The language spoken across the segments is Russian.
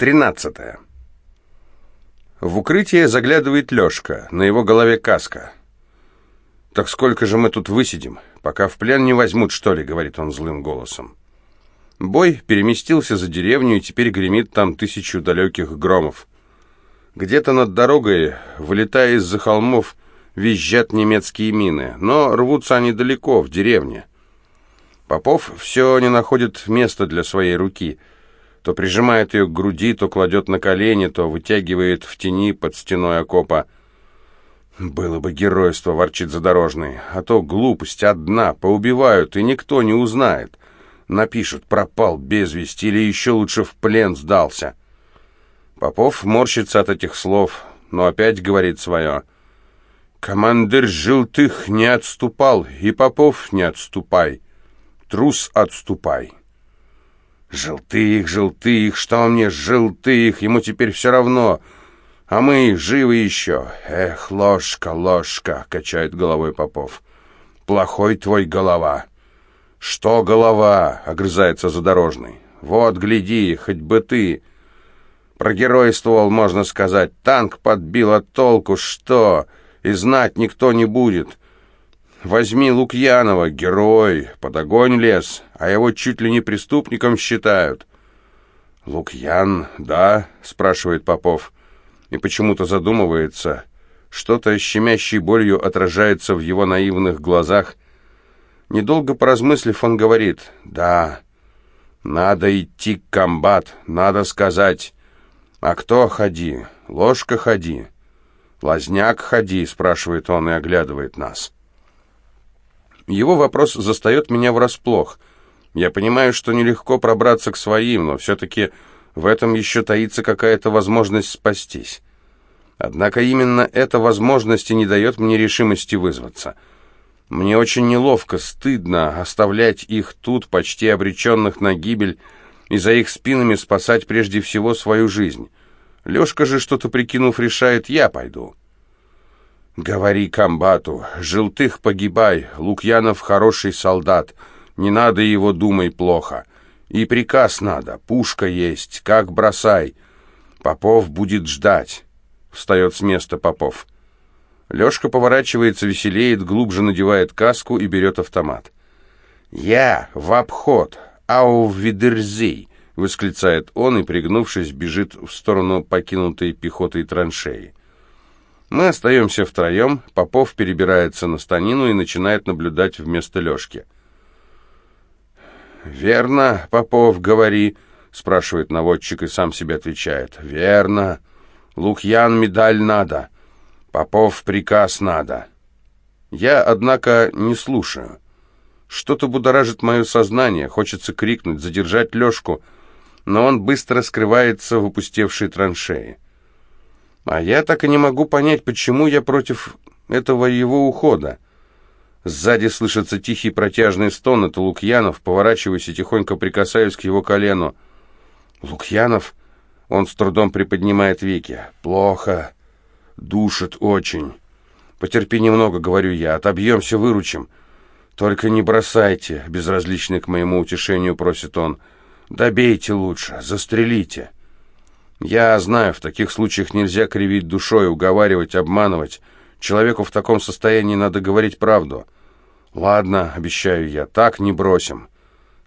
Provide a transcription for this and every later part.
Тринадцатое. В укрытие заглядывает Лешка, на его голове каска. «Так сколько же мы тут высидим? Пока в плен не возьмут, что ли?» — говорит он злым голосом. Бой переместился за деревню, и теперь гремит там тысячу далеких громов. Где-то над дорогой, вылетая из-за холмов, визжат немецкие мины, но рвутся они далеко, в деревне. Попов все не находит места для своей руки — то прижимает ее к груди, то кладет на колени, то вытягивает в тени под стеной окопа. «Было бы геройство», — ворчит задорожный, — «а то глупость одна, поубивают, и никто не узнает. Напишут, пропал без вести или еще лучше в плен сдался». Попов морщится от этих слов, но опять говорит свое. «Командир Желтых не отступал, и Попов не отступай. Трус отступай». Желтых, желтых, что мне желтых, ему теперь все равно. А мы живы еще. Эх, ложка, ложка, качает головой Попов. Плохой твой голова. Что голова, огрызается задорожный. Вот, гляди, хоть бы ты. Прогеройствовал, можно сказать. Танк подбил от толку, что? И знать никто не будет. Возьми Лукьянова, герой, под огонь лез, а его чуть ли не преступником считают. «Лукьян, да?» — спрашивает Попов. И почему-то задумывается. Что-то щемящей болью отражается в его наивных глазах. Недолго поразмыслив, он говорит, «Да, надо идти к комбат, надо сказать. А кто ходи? Ложка ходи. Лазняк ходи?» — спрашивает он и оглядывает нас. Его вопрос застает меня врасплох. Я понимаю, что нелегко пробраться к своим, но все-таки в этом еще таится какая-то возможность спастись. Однако именно эта возможность и не дает мне решимости вызваться. Мне очень неловко, стыдно оставлять их тут, почти обреченных на гибель, и за их спинами спасать прежде всего свою жизнь. Лешка же, что-то прикинув, решает, я пойду. «Говори комбату, Желтых погибай, Лукьянов хороший солдат, не надо его думай плохо. И приказ надо, пушка есть, как бросай. Попов будет ждать». Встает с места Попов. Лешка поворачивается, веселеет, глубже надевает каску и берет автомат. «Я в обход, ау видерзей!» — восклицает он и, пригнувшись, бежит в сторону покинутой пехотой траншеи. Мы остаемся втроем, Попов перебирается на станину и начинает наблюдать вместо Лешки. «Верно, Попов, говори», — спрашивает наводчик и сам себе отвечает. «Верно. Лукьян медаль надо. Попов приказ надо». Я, однако, не слушаю. Что-то будоражит мое сознание, хочется крикнуть, задержать Лешку, но он быстро скрывается в опустевшей траншеи. А я так и не могу понять, почему я против этого его ухода. Сзади слышится тихий протяжный стон, это Лукьянов, поворачиваюсь и тихонько прикасаюсь к его колену. «Лукьянов?» Он с трудом приподнимает веки. «Плохо. Душит очень. Потерпи немного, — говорю я, — отобьемся, выручим. Только не бросайте, — безразличный к моему утешению просит он. Добейте лучше, застрелите». Я знаю, в таких случаях нельзя кривить душой, уговаривать, обманывать. Человеку в таком состоянии надо говорить правду. Ладно, обещаю я, так не бросим.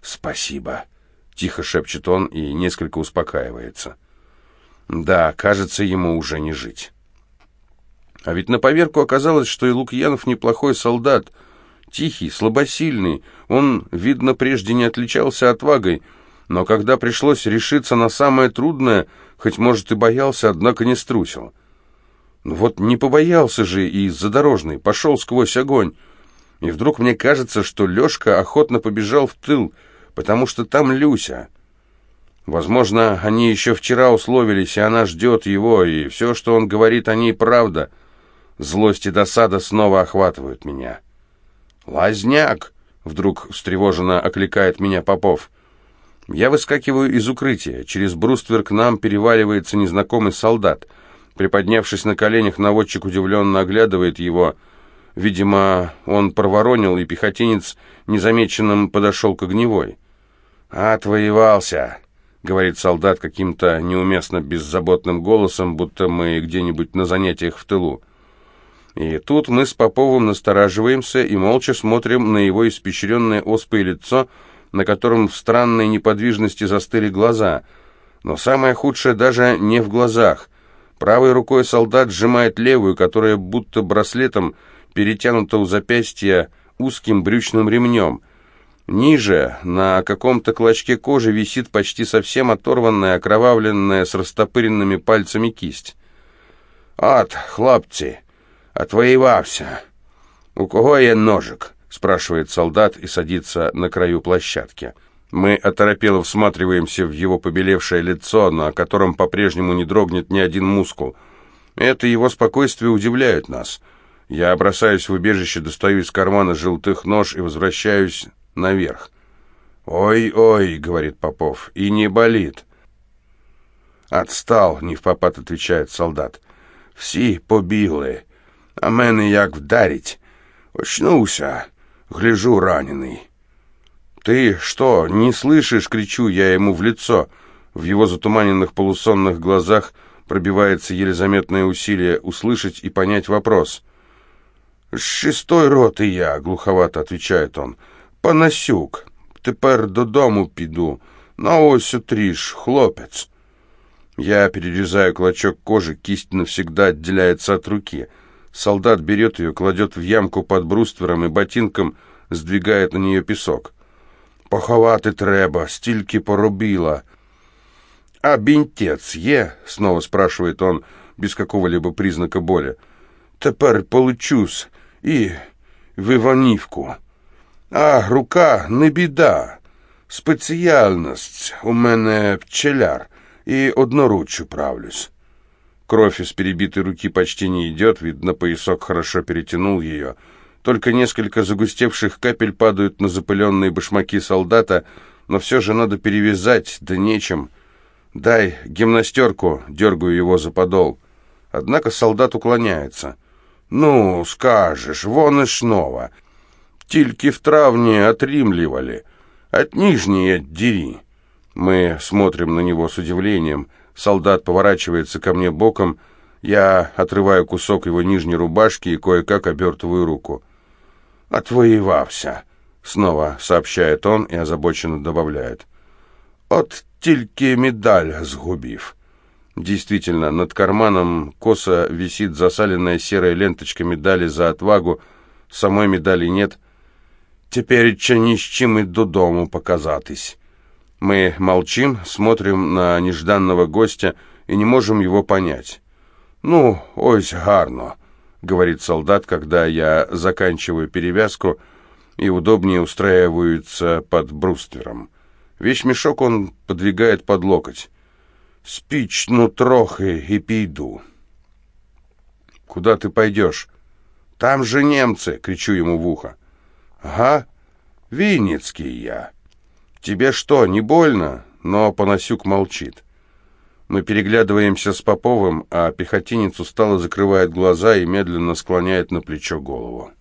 Спасибо, тихо шепчет он и несколько успокаивается. Да, кажется, ему уже не жить. А ведь на поверку оказалось, что и Лукьянов неплохой солдат, тихий, слабосильный. Он, видно, прежде не отличался отвагой, но когда пришлось решиться на самое трудное, хоть, может, и боялся, однако не струсил. Ну вот не побоялся же и задорожный, пошел сквозь огонь. И вдруг мне кажется, что Лешка охотно побежал в тыл, потому что там Люся. Возможно, они еще вчера условились, и она ждет его, и все, что он говорит о ней, правда. Злость и досада снова охватывают меня. «Лазняк!» — вдруг встревоженно окликает меня Попов. Я выскакиваю из укрытия. Через бруствер к нам переваливается незнакомый солдат. Приподнявшись на коленях, наводчик удивленно оглядывает его. Видимо, он проворонил, и пехотинец незамеченным подошел к огневой. «Отвоевался! говорит солдат каким-то неуместно беззаботным голосом, будто мы где-нибудь на занятиях в тылу. И тут мы с Поповым настораживаемся и молча смотрим на его испещренное оспой лицо, на котором в странной неподвижности застыли глаза. Но самое худшее даже не в глазах. Правой рукой солдат сжимает левую, которая будто браслетом перетянута у запястья узким брючным ремнем. Ниже, на каком-то клочке кожи, висит почти совсем оторванная, окровавленная, с растопыренными пальцами кисть. «От, хлопцы, отвоевався. У кого є ножик?» Спрашивает солдат и садится на краю площадки. Мы оторопело всматриваемся в его побелевшее лицо, на котором по-прежнему не дрогнет ни один мускул. Это его спокойствие удивляет нас. Я бросаюсь в убежище, достаю из кармана желтых нож и возвращаюсь наверх. «Ой-ой», — говорит Попов, — «и не болит». «Отстал», — не в попад отвечает солдат. «Всі побігли, а мене як вдарить. Очнувся, гляжу раненый». «Ты что, не слышишь?» — кричу я ему в лицо. В его затуманенных полусонных глазах пробивается еле заметное усилие услышать и понять вопрос. «З шестой роти я», — глуховато отвечает он. «Панасюк, тепер додому піду. На ось отріж, хлопець». Я перерезаю клочок кожи, кисть навсегда отделяется от руки. Солдат берет ее, кладет в ямку под бруствером и ботинком сдвигает на нее песок. Поховати треба, стільки поробила. А бінтець є? Снова спрашивает он, без какого-либо признака боли. Тепер получусь і в Іванівку. А рука не біда. Спеціальність у мене пчеляр, и одноруч управлюсь. Кровь из перебитой руки почти не идет, видно, поясок хорошо перетянул ее. Только несколько загустевших капель падают на запыленные башмаки солдата, но все же надо перевязать, да нечем. «Дай гимнастерку», — дергаю его за подол. Однако солдат уклоняется. «Ну, скажешь, вон и снова. Тільки в травне отримливали. От нижней отдери». Мы смотрим на него с удивлением. Солдат поворачивается ко мне боком. Я отрываю кусок его нижней рубашки и кое-как обертываю руку отвоевався», — снова сообщает он и озабоченно добавляет. «От тільки медаль сгубив». Действительно, над карманом косо висит засаленная серая ленточка медали за отвагу, самой медали нет. Теперь че ни с чем и до дому показатись. Мы молчим, смотрим на нежданного гостя и не можем его понять. «Ну, ось гарно», говорит солдат, когда я заканчиваю перевязку и удобнее устраиваются под бруствером. Вещмешок он подвигает под локоть. «Спич, ну, трохи, и пойду». «Куда ты пойдешь?» «Там же немцы!» — кричу ему в ухо. «Ага, Винницкий я». «Тебе что, не больно?» Но Панасюк молчит. Мы переглядываемся с Поповым, а пехотинец устало закрывает глаза и медленно склоняет на плечо голову.